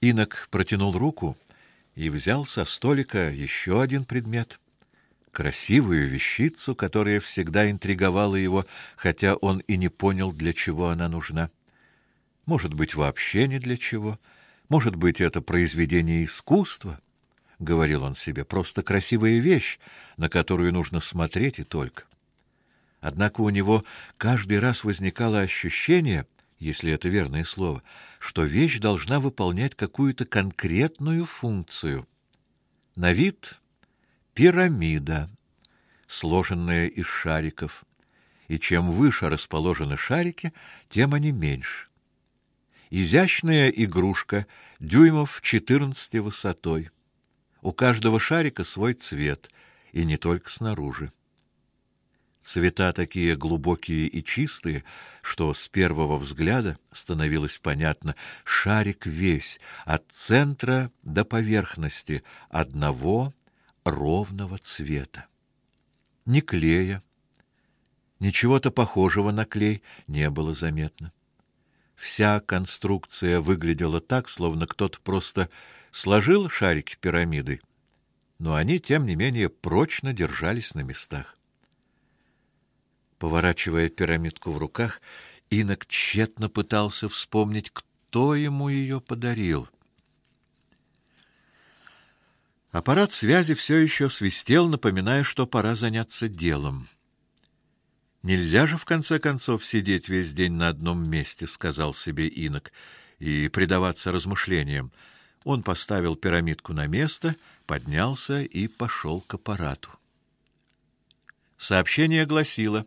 Инок протянул руку и взял со столика еще один предмет красивую вещицу, которая всегда интриговала его, хотя он и не понял, для чего она нужна. Может быть, вообще не для чего. Может быть, это произведение искусства, говорил он себе, просто красивая вещь, на которую нужно смотреть и только. Однако у него каждый раз возникало ощущение, если это верное слово, что вещь должна выполнять какую-то конкретную функцию. На вид пирамида, сложенная из шариков, и чем выше расположены шарики, тем они меньше. Изящная игрушка дюймов 14 высотой. У каждого шарика свой цвет, и не только снаружи. Цвета такие глубокие и чистые, что с первого взгляда становилось понятно, шарик весь от центра до поверхности одного ровного цвета. Ни клея, ничего-то похожего на клей не было заметно. Вся конструкция выглядела так, словно кто-то просто сложил шарики пирамидой, но они тем не менее прочно держались на местах. Поворачивая пирамидку в руках, Инок тщетно пытался вспомнить, кто ему ее подарил. Аппарат связи все еще свистел, напоминая, что пора заняться делом. Нельзя же в конце концов сидеть весь день на одном месте, сказал себе Инок, и предаваться размышлениям. Он поставил пирамидку на место, поднялся и пошел к аппарату. Сообщение гласило: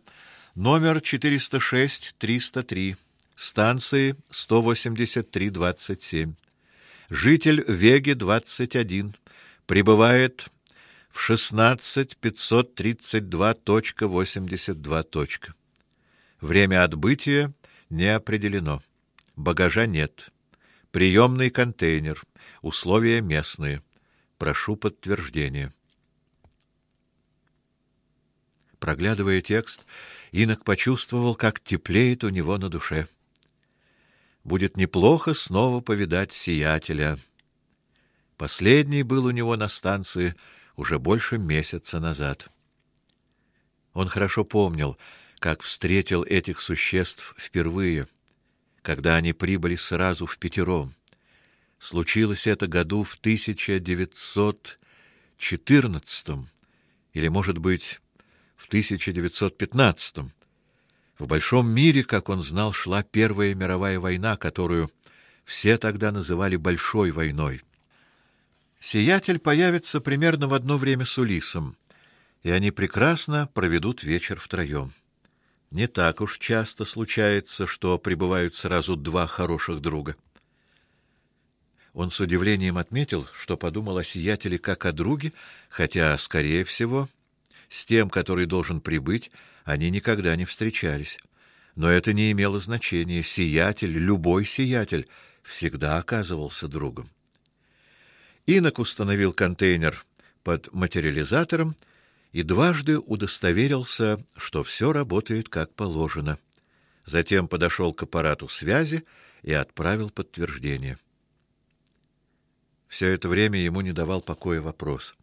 номер 406-303, станции 183-27. Житель Веги 21 прибывает в 16532.82. Время отбытия не определено. Багажа нет. Приемный контейнер. Условия местные. Прошу подтверждения. Проглядывая текст, Инок почувствовал, как теплеет у него на душе. Будет неплохо снова повидать сиятеля. Последний был у него на станции уже больше месяца назад. Он хорошо помнил, как встретил этих существ впервые, когда они прибыли сразу в пятером. Случилось это году в 1914 или, может быть, в 1915. В большом мире, как он знал, шла Первая мировая война, которую все тогда называли большой войной. Сиятель появится примерно в одно время с Улисом, и они прекрасно проведут вечер втроем. Не так уж часто случается, что прибывают сразу два хороших друга. Он с удивлением отметил, что подумал о сиятеле как о друге, хотя, скорее всего, с тем, который должен прибыть, они никогда не встречались. Но это не имело значения. Сиятель, любой сиятель, всегда оказывался другом. Инок установил контейнер под материализатором и дважды удостоверился, что все работает как положено. Затем подошел к аппарату связи и отправил подтверждение. Все это время ему не давал покоя вопрос: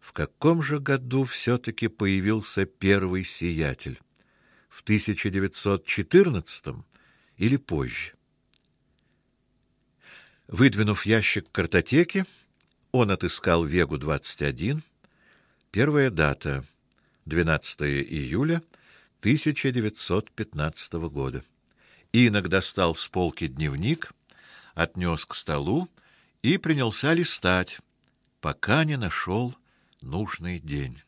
в каком же году все таки появился первый сиятель? В 1914 или позже? Выдвинув ящик картотеки, он отыскал Вегу-21. Первая дата 12 июля 1915 года. Инок достал с полки дневник, отнес к столу и принялся листать, пока не нашел нужный день.